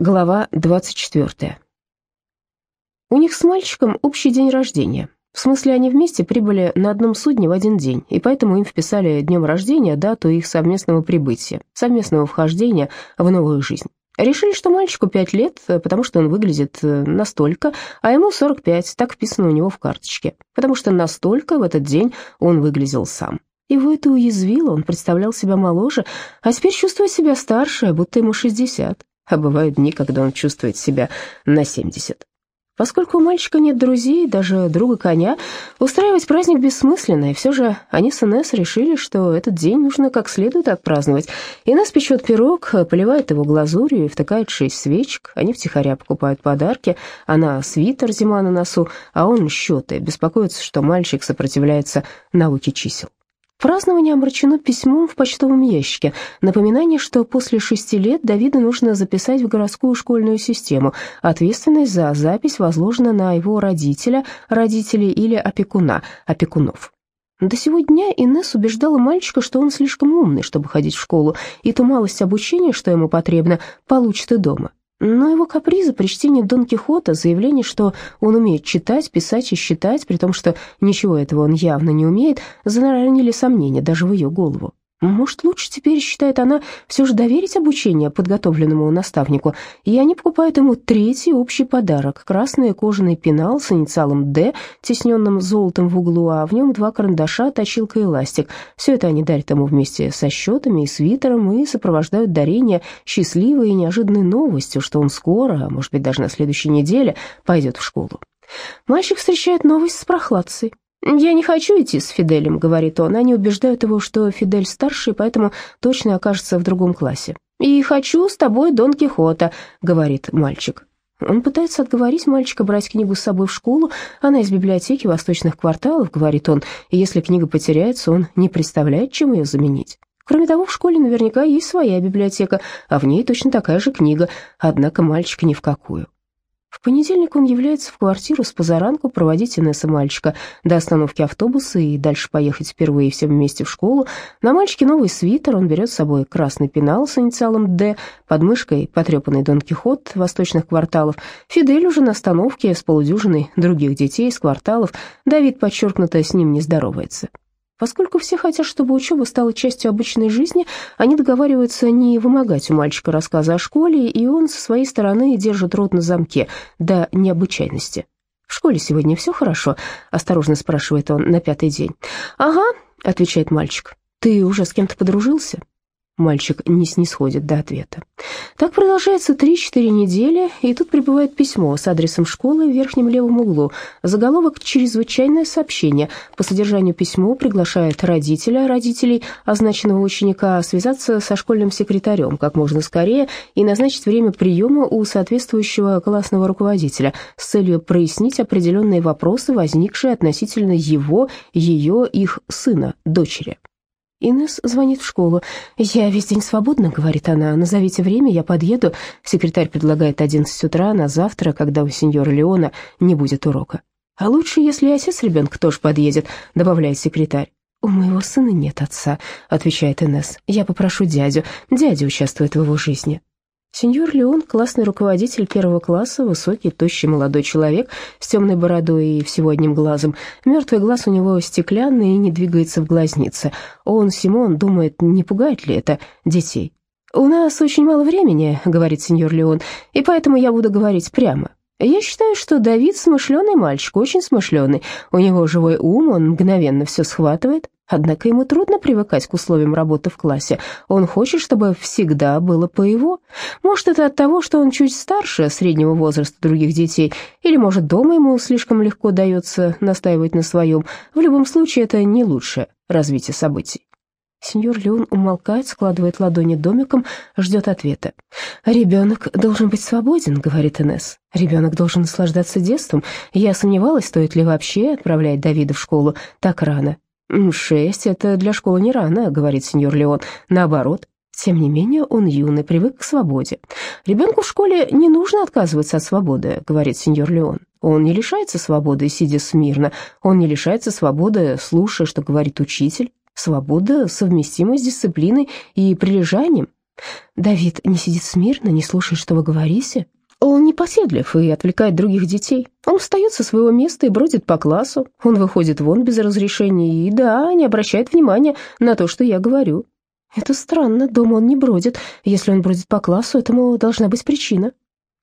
Глава 24. У них с мальчиком общий день рождения. В смысле, они вместе прибыли на одном судне в один день, и поэтому им вписали днем рождения дату их совместного прибытия, совместного вхождения в новую жизнь. Решили, что мальчику 5 лет, потому что он выглядит э, настолько, а ему 45, так вписано у него в карточке, потому что настолько в этот день он выглядел сам. Его это уязвило, он представлял себя моложе, а теперь чувствует себя старше, будто ему 60 а бывают дни, когда он чувствует себя на 70. Поскольку у мальчика нет друзей, даже друга коня, устраивать праздник бессмысленно, и все же они с Инесс решили, что этот день нужно как следует отпраздновать. Инесс печет пирог, поливает его глазурью и втыкает шесть свечек. Они втихаря покупают подарки, она свитер, зима на носу, а он счеты, беспокоится, что мальчик сопротивляется науке чисел. Празднование омрачено письмом в почтовом ящике. Напоминание, что после шести лет Давида нужно записать в городскую школьную систему. Ответственность за запись возложена на его родителя, родителей или опекуна, опекунов. До сего дня Инесс убеждала мальчика, что он слишком умный, чтобы ходить в школу, и ту малость обучения, что ему потребно, получит и дома. Но его капризы при чтении Дон Кихота, заявление, что он умеет читать, писать и считать, при том, что ничего этого он явно не умеет, заранили сомнения даже в ее голову. Может, лучше теперь, считает она, все же доверить обучение подготовленному наставнику, и они покупают ему третий общий подарок – красный кожаный пенал с инициалом «Д», тесненным золотом в углу, а в нем два карандаша, точилка и ластик. Все это они дарят ему вместе со счетами и свитером и сопровождают дарение счастливой и неожиданной новостью, что он скоро, а может быть даже на следующей неделе, пойдет в школу. Мальчик встречает новость с прохладцей. «Я не хочу идти с Фиделем», — говорит он. Они убеждают его, что Фидель старший, поэтому точно окажется в другом классе. «И хочу с тобой Дон Кихота», — говорит мальчик. Он пытается отговорить мальчика брать книгу с собой в школу. Она из библиотеки восточных кварталов, говорит он, и если книга потеряется, он не представляет, чем ее заменить. Кроме того, в школе наверняка есть своя библиотека, а в ней точно такая же книга, однако мальчик ни в какую. В понедельник он является в квартиру с позаранку проводить Инесса мальчика до остановки автобуса и дальше поехать впервые все вместе в школу. На мальчике новый свитер, он берет с собой красный пенал с инициалом «Д», под мышкой потрепанный Дон Кихот восточных кварталов. Фидель уже на остановке с полудюжиной других детей из кварталов. Давид подчеркнуто с ним не здоровается. Поскольку все хотят, чтобы учеба стала частью обычной жизни, они договариваются не вымогать у мальчика рассказа о школе, и он со своей стороны держит рот на замке до необычайности. «В школе сегодня все хорошо?» — осторожно спрашивает он на пятый день. «Ага», — отвечает мальчик. «Ты уже с кем-то подружился?» Мальчик не снисходит до ответа. Так продолжается три-четыре недели, и тут прибывает письмо с адресом школы в верхнем левом углу. Заголовок «Чрезвычайное сообщение». По содержанию письмо приглашает родителя, родителей означенного ученика связаться со школьным секретарем как можно скорее и назначить время приема у соответствующего классного руководителя с целью прояснить определенные вопросы, возникшие относительно его, ее, их сына, дочери. Инесс звонит в школу. «Я весь день свободна», — говорит она. «Назовите время, я подъеду». Секретарь предлагает 11 утра на завтра, когда у сеньора Леона не будет урока. «А лучше, если отец ребенка тоже подъедет», — добавляет секретарь. «У моего сына нет отца», — отвечает Инесс. «Я попрошу дядю. Дядя участвует в его жизни». Сеньор Леон, классный руководитель первого класса, высокий, тощий молодой человек с темной бородой и всего одним глазом. Мертвый глаз у него стеклянный и не двигается в глазнице. Он, Симон, думает, не пугает ли это детей. «У нас очень мало времени», — говорит сеньор Леон, — «и поэтому я буду говорить прямо. Я считаю, что Давид смышленый мальчик, очень смышленый. У него живой ум, он мгновенно все схватывает. Однако ему трудно привыкать к условиям работы в классе. Он хочет, чтобы всегда было по его. Может, это от того, что он чуть старше среднего возраста других детей, или, может, дома ему слишком легко дается настаивать на своем. В любом случае, это не лучшее развитие событий. Сеньор Леон умолкает, складывает ладони домиком, ждет ответа. «Ребенок должен быть свободен», — говорит Инесс. «Ребенок должен наслаждаться детством. Я сомневалась, стоит ли вообще отправлять Давида в школу так рано». «Шесть — это для школы не рано», — говорит сеньор Леон. «Наоборот». Тем не менее, он юный, привык к свободе. «Ребенку в школе не нужно отказываться от свободы», — говорит сеньор Леон. «Он не лишается свободы, сидя смирно. Он не лишается свободы, слушая, что говорит учитель. Свобода совместима с дисциплиной и прилежанием. Давид не сидит смирно, не слушает, что вы говорите. Он непоседлив и отвлекает других детей. Он встает со своего места и бродит по классу. Он выходит вон без разрешения и, да, не обращает внимания на то, что я говорю. Это странно, дома он не бродит. Если он бродит по классу, этому должна быть причина.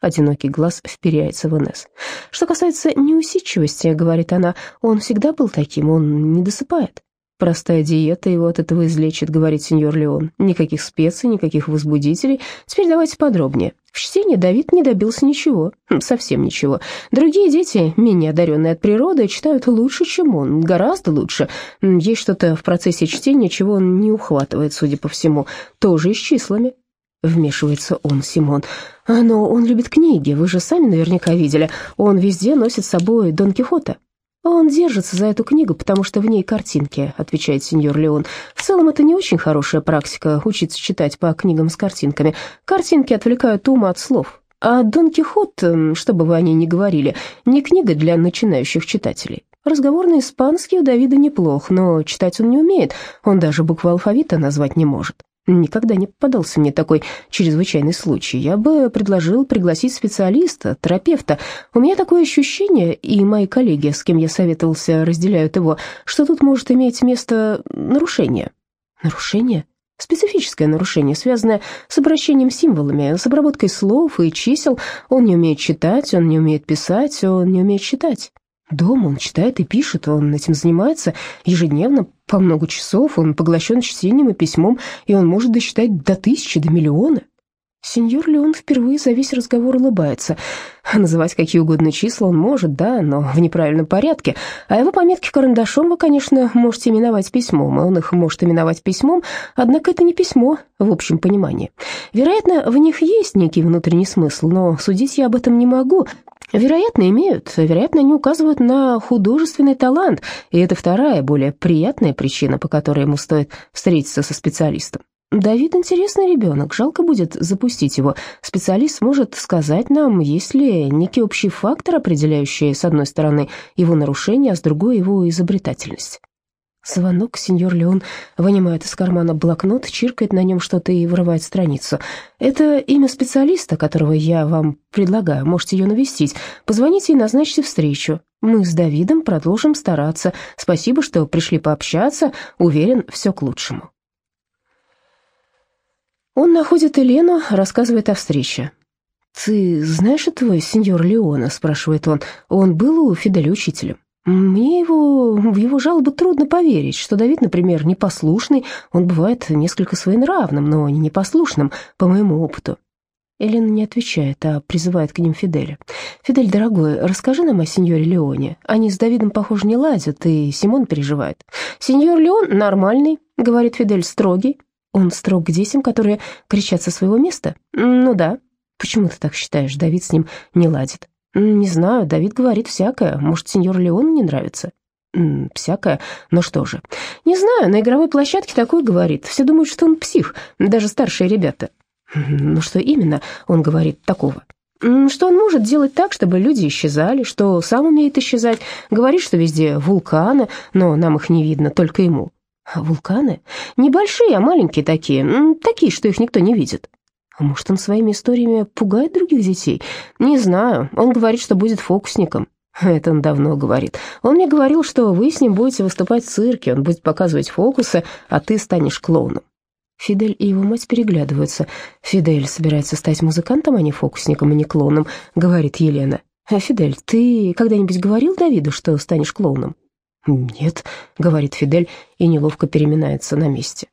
Одинокий глаз вперяется в Инесс. Что касается неусидчивости, говорит она, он всегда был таким, он не досыпает. Простая диета его от этого излечит, говорит сеньор Леон. Никаких специй, никаких возбудителей. Теперь давайте подробнее. В чтении Давид не добился ничего, хм, совсем ничего. Другие дети, менее одаренные от природы, читают лучше, чем он, гораздо лучше. Есть что-то в процессе чтения, чего он не ухватывает, судя по всему, тоже и с числами. Вмешивается он, Симон. Но он любит книги, вы же сами наверняка видели. Он везде носит с собой Дон Кихота. «Он держится за эту книгу, потому что в ней картинки», — отвечает сеньор Леон. «В целом это не очень хорошая практика — учиться читать по книгам с картинками. Картинки отвлекают ум от слов. А Дон Кихот, что бы вы о ней ни говорили, не книга для начинающих читателей. Разговорный испанский у Давида неплох, но читать он не умеет, он даже буквы алфавита назвать не может. Никогда не попадался мне такой чрезвычайный случай. Я бы предложил пригласить специалиста, терапевта. У меня такое ощущение, и мои коллеги, с кем я советовался, разделяют его, что тут может иметь место нарушение. Нарушение? Специфическое нарушение, связанное с обращением символами, с обработкой слов и чисел. Он не умеет читать, он не умеет писать, он не умеет читать. Дома он читает и пишет, он этим занимается ежедневно, по много часов, он поглощен чтением и письмом, и он может досчитать до тысячи, до миллиона. Сеньор Леон впервые за весь разговор улыбается. Называть какие угодно числа он может, да, но в неправильном порядке. А его пометки карандашом вы, конечно, можете именовать письмом, и он их может именовать письмом, однако это не письмо в общем понимании. Вероятно, в них есть некий внутренний смысл, но судить я об этом не могу. Вероятно, имеют, вероятно, они указывают на художественный талант, и это вторая, более приятная причина, по которой ему стоит встретиться со специалистом. Давид интересный ребенок, жалко будет запустить его. Специалист может сказать нам, есть ли некий общий фактор, определяющий, с одной стороны, его нарушение, а с другой его изобретательность. Звонок, сеньор Леон вынимает из кармана блокнот, чиркает на нем что-то и вырывает страницу. «Это имя специалиста, которого я вам предлагаю, можете ее навестить. Позвоните и назначьте встречу. Мы с Давидом продолжим стараться. Спасибо, что пришли пообщаться. Уверен, все к лучшему». Он находит Елену, рассказывает о встрече. «Ты знаешь этого сеньор Леона?» – спрашивает он. «Он был у Фиделя учителем». Мне его, в его жалобы трудно поверить, что Давид, например, непослушный, он бывает несколько своенравным, но не непослушным, по моему опыту. Элена не отвечает, а призывает к ним Фиделя. «Фидель, дорогой, расскажи нам о сеньоре Леоне. Они с Давидом, похоже, не ладят, и Симон переживает». «Сеньор Леон нормальный», — говорит Фидель, строгий. Он строг к детям, которые кричат со своего места? Ну да. Почему ты так считаешь? Давид с ним не ладит. Не знаю, Давид говорит всякое. Может, сеньор Леон не нравится? Всякое. Но что же? Не знаю, на игровой площадке такой говорит. Все думают, что он псих, даже старшие ребята. Ну что именно он говорит такого? Что он может делать так, чтобы люди исчезали, что сам умеет исчезать. Говорит, что везде вулканы, но нам их не видно, только ему. А вулканы? Небольшие, а маленькие такие, такие, что их никто не видит. А может, он своими историями пугает других детей? Не знаю, он говорит, что будет фокусником. Это он давно говорит. Он мне говорил, что вы с ним будете выступать в цирке, он будет показывать фокусы, а ты станешь клоуном. Фидель и его мать переглядываются. Фидель собирается стать музыкантом, а не фокусником и не клоуном, говорит Елена. «Фидель, ты когда-нибудь говорил Давиду, что станешь клоуном?» «Нет», — говорит Фидель и неловко переминается на месте.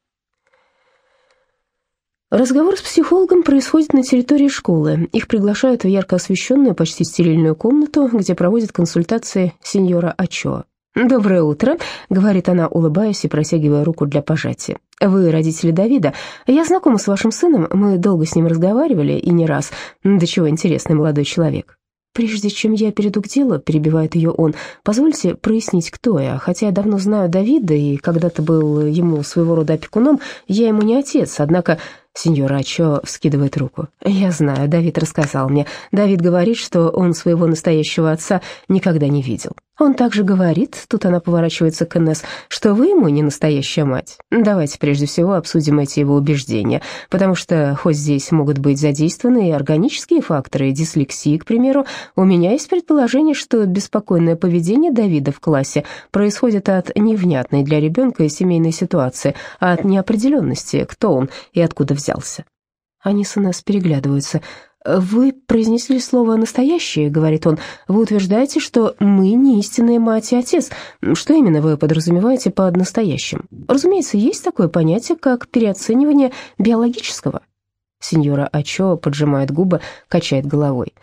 Разговор с психологом происходит на территории школы. Их приглашают в ярко освещенную, почти стерильную комнату, где проводят консультации сеньора Ачоа. «Доброе утро», — говорит она, улыбаясь и протягивая руку для пожатия. «Вы родители Давида. Я знакома с вашим сыном, мы долго с ним разговаривали и не раз. До чего интересный молодой человек. «Прежде чем я перейду к делу», — перебивает ее он, — «позвольте прояснить, кто я. Хотя я давно знаю Давида и когда-то был ему своего рода опекуном, я ему не отец, однако Сеньор Ачо вскидывает руку. «Я знаю, Давид рассказал мне. Давид говорит, что он своего настоящего отца никогда не видел. Он также говорит, тут она поворачивается к Инесс, что вы ему не настоящая мать. Давайте прежде всего обсудим эти его убеждения, потому что хоть здесь могут быть задействованы и органические факторы, дислексии, к примеру, у меня есть предположение, что беспокойное поведение Давида в классе происходит от невнятной для ребенка семейной ситуации, а от неопределенности, кто он и откуда взялся. Они с Инесс переглядываются. «Вы произнесли слово «настоящее», — говорит он. «Вы утверждаете, что мы не истинные мать и отец. Что именно вы подразумеваете под настоящим? Разумеется, есть такое понятие, как переоценивание биологического». Сеньора Ачо поджимает губы, качает головой.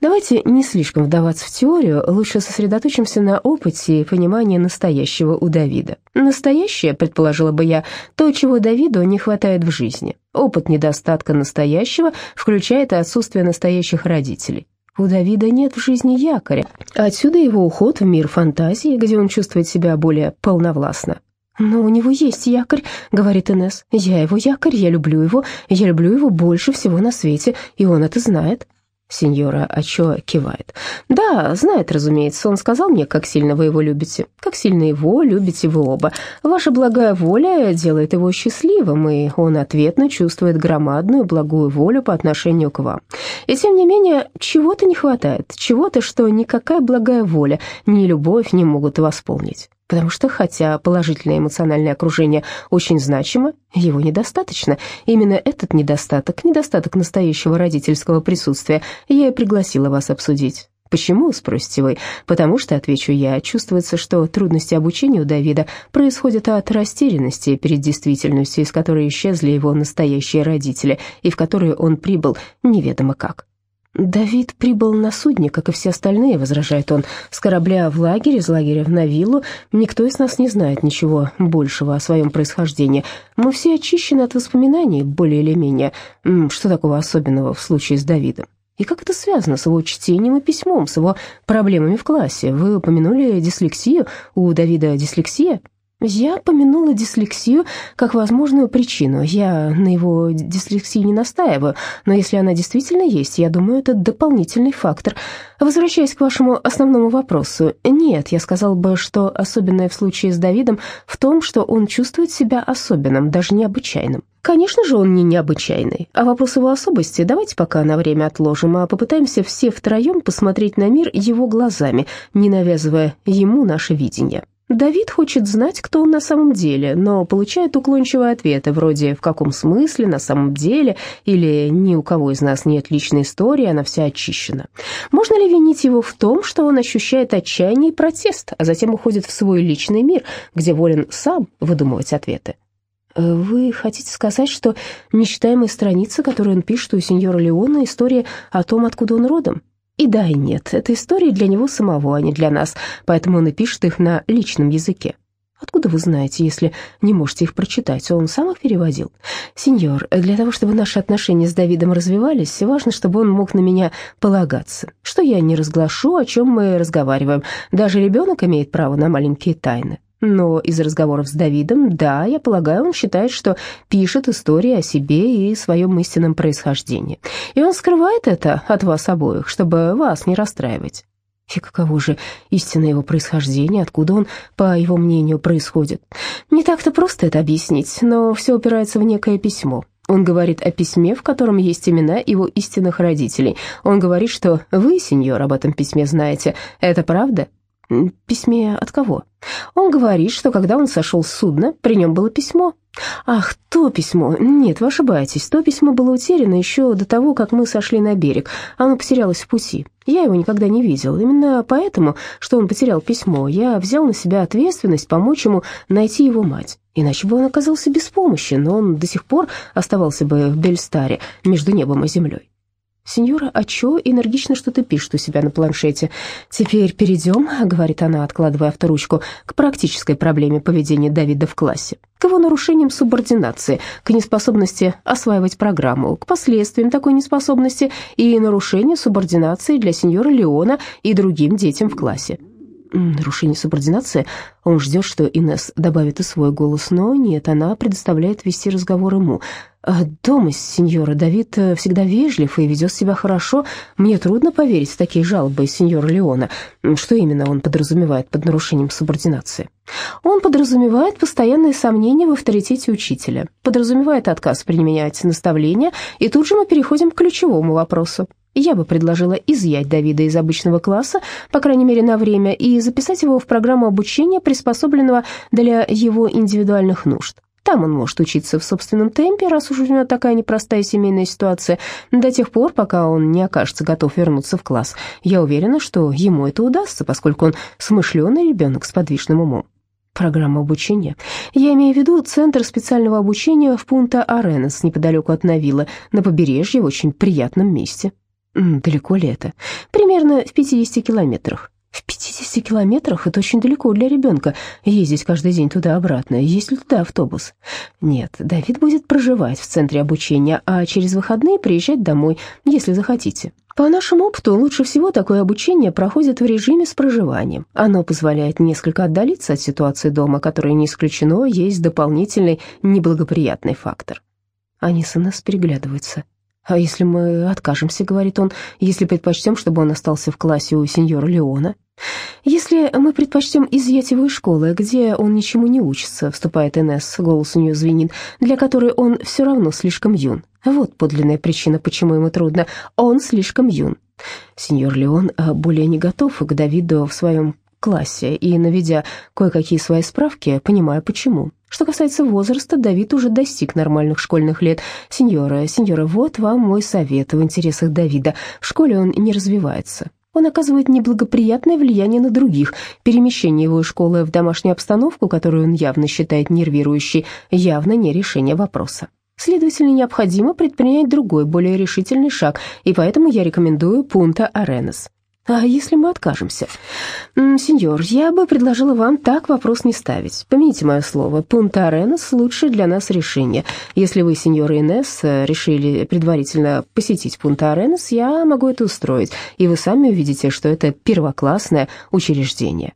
Давайте не слишком вдаваться в теорию, лучше сосредоточимся на опыте и понимании настоящего у Давида. Настоящее, предположила бы я, то, чего Давиду не хватает в жизни. Опыт недостатка настоящего включает и отсутствие настоящих родителей. У Давида нет в жизни якоря. Отсюда его уход в мир фантазии, где он чувствует себя более полновластно. «Но у него есть якорь», — говорит Инесс. «Я его якорь, я люблю его, я люблю его больше всего на свете, и он это знает». Сеньора Ачо кивает. «Да, знает, разумеется. Он сказал мне, как сильно вы его любите. Как сильно его любите вы оба. Ваша благая воля делает его счастливым, и он ответно чувствует громадную благую волю по отношению к вам. И тем не менее, чего-то не хватает, чего-то, что никакая благая воля, ни любовь не могут восполнить потому что, хотя положительное эмоциональное окружение очень значимо, его недостаточно. Именно этот недостаток, недостаток настоящего родительского присутствия, я и пригласила вас обсудить. Почему, спросите вы? Потому что, отвечу я, чувствуется, что трудности обучения у Давида происходят от растерянности перед действительностью, из которой исчезли его настоящие родители, и в которую он прибыл неведомо как. «Давид прибыл на судне, как и все остальные», — возражает он, — «с корабля в лагерь, из лагеря на виллу. Никто из нас не знает ничего большего о своем происхождении. Мы все очищены от воспоминаний, более или менее. Что такого особенного в случае с Давидом? И как это связано с его чтением и письмом, с его проблемами в классе? Вы упомянули дислексию. У Давида дислексия?» Я помянула дислексию как возможную причину. Я на его дислексии не настаиваю, но если она действительно есть, я думаю, это дополнительный фактор. Возвращаясь к вашему основному вопросу, нет, я сказал бы, что особенное в случае с Давидом в том, что он чувствует себя особенным, даже необычайным. Конечно же, он не необычайный, а вопрос его особости давайте пока на время отложим, а попытаемся все втроем посмотреть на мир его глазами, не навязывая ему наше видение. Давид хочет знать, кто он на самом деле, но получает уклончивые ответы, вроде «в каком смысле, на самом деле» или «ни у кого из нас нет личной истории, она вся очищена». Можно ли винить его в том, что он ощущает отчаяние и протест, а затем уходит в свой личный мир, где волен сам выдумывать ответы? Э, «Вы хотите сказать, что нечитаемые страницы, которые он пишет у сеньора Леона, история о том, откуда он родом?» И да, и нет, это истории для него самого, а не для нас, поэтому он и пишет их на личном языке. Откуда вы знаете, если не можете их прочитать? Он сам их переводил? Сеньор, для того, чтобы наши отношения с Давидом развивались, важно, чтобы он мог на меня полагаться. Что я не разглашу, о чем мы разговариваем. Даже ребенок имеет право на маленькие тайны. Но из разговоров с Давидом, да, я полагаю, он считает, что пишет истории о себе и своем истинном происхождении. И он скрывает это от вас обоих, чтобы вас не расстраивать. И каково же истинное его происхождение, откуда он, по его мнению, происходит? Не так-то просто это объяснить, но все упирается в некое письмо. Он говорит о письме, в котором есть имена его истинных родителей. Он говорит, что вы, сеньор, об этом письме знаете. Это правда? Письме от кого? Он говорит, что когда он сошел с судна, при нем было письмо. Ах, то письмо. Нет, вы ошибаетесь. То письмо было утеряно еще до того, как мы сошли на берег. Оно потерялось в пути. Я его никогда не видел. Именно поэтому, что он потерял письмо, я взял на себя ответственность помочь ему найти его мать. Иначе бы он оказался беспомощен, но он до сих пор оставался бы в Бельстаре между небом и землей. Сеньора Ачо энергично что-то пишет у себя на планшете. «Теперь перейдем», — говорит она, откладывая авторучку, «к практической проблеме поведения Давида в классе, к его нарушениям субординации, к неспособности осваивать программу, к последствиям такой неспособности и нарушению субординации для сеньора Леона и другим детям в классе». Нарушение субординации. Он ждет, что Инес добавит и свой голос, но нет, она предоставляет вести разговор ему. А «Дома, сеньора, Давид э, всегда вежлив и ведет себя хорошо. Мне трудно поверить в такие жалобы сеньора Леона. Что именно он подразумевает под нарушением субординации?» «Он подразумевает постоянные сомнения в авторитете учителя, подразумевает отказ применять наставления, и тут же мы переходим к ключевому вопросу. Я бы предложила изъять Давида из обычного класса, по крайней мере на время, и записать его в программу обучения, приспособленного для его индивидуальных нужд. Там он может учиться в собственном темпе, раз уж у него такая непростая семейная ситуация, до тех пор, пока он не окажется готов вернуться в класс. Я уверена, что ему это удастся, поскольку он смышленый ребенок с подвижным умом. Программа обучения. Я имею в виду Центр специального обучения в Пунта-Аренес, неподалеку от Навилла, на побережье, в очень приятном месте. Далеко ли это? Примерно в 50 километрах. В 50 километрах это очень далеко для ребенка. Ездить каждый день туда-обратно. Есть ли туда автобус? Нет, Давид будет проживать в центре обучения, а через выходные приезжать домой, если захотите. По нашему опыту, лучше всего такое обучение проходит в режиме с проживанием. Оно позволяет несколько отдалиться от ситуации дома, которая не исключено, есть дополнительный неблагоприятный фактор. Они с нас переглядываются. «А если мы откажемся, — говорит он, — если предпочтем, чтобы он остался в классе у сеньора Леона?» «Если мы предпочтем изъять его из школы, где он ничему не учится», — вступает Инесс, голос у нее звенит, «для которой он все равно слишком юн. Вот подлинная причина, почему ему трудно. Он слишком юн». Сеньор Леон а, более не готов к Давиду в своем классе, и, наведя кое-какие свои справки, понимаю, почему. Что касается возраста, Давид уже достиг нормальных школьных лет. Сеньора, сеньора, вот вам мой совет в интересах Давида. В школе он не развивается. Он оказывает неблагоприятное влияние на других. Перемещение его из школы в домашнюю обстановку, которую он явно считает нервирующей, явно не решение вопроса. Следовательно, необходимо предпринять другой, более решительный шаг, и поэтому я рекомендую Пунта Аренес. А если мы откажемся? Сеньор, я бы предложила вам так вопрос не ставить. Помяните мое слово, Пунта-Аренас лучшее для нас решение. Если вы, сеньор Инесс, решили предварительно посетить Пунта-Аренас, я могу это устроить, и вы сами увидите, что это первоклассное учреждение.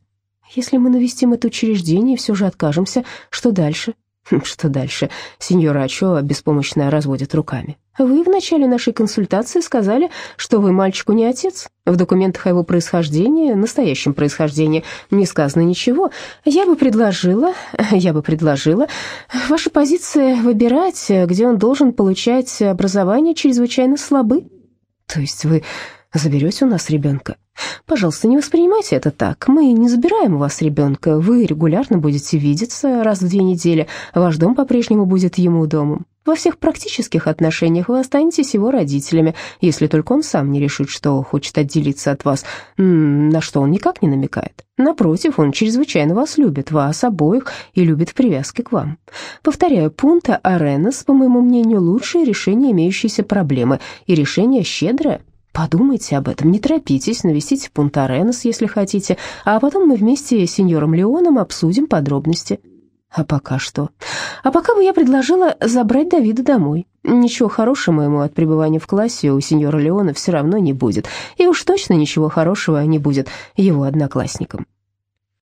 Если мы навестим это учреждение и все же откажемся, что дальше? Хм, что дальше? Сеньора Ачо беспомощно разводит руками. Вы в начале нашей консультации сказали, что вы мальчику не отец. В документах о его происхождении, настоящем происхождении, не сказано ничего. Я бы предложила, я бы предложила, ваша позиция выбирать, где он должен получать образование, чрезвычайно слабы. То есть вы заберете у нас ребенка? Пожалуйста, не воспринимайте это так. Мы не забираем у вас ребенка. Вы регулярно будете видеться раз в две недели. Ваш дом по-прежнему будет ему домом. Во всех практических отношениях вы останетесь его родителями, если только он сам не решит, что хочет отделиться от вас, на что он никак не намекает. Напротив, он чрезвычайно вас любит, вас обоих, и любит в привязке к вам. Повторяю, пункта Аренас, по моему мнению, лучшее решение имеющейся проблемы, и решение щедрое. Подумайте об этом, не торопитесь, навестите Пунта-Аренас, если хотите, а потом мы вместе с сеньором Леоном обсудим подробности. А пока что? А пока бы я предложила забрать Давида домой. Ничего хорошего ему от пребывания в классе у сеньора Леона все равно не будет, и уж точно ничего хорошего не будет его одноклассникам.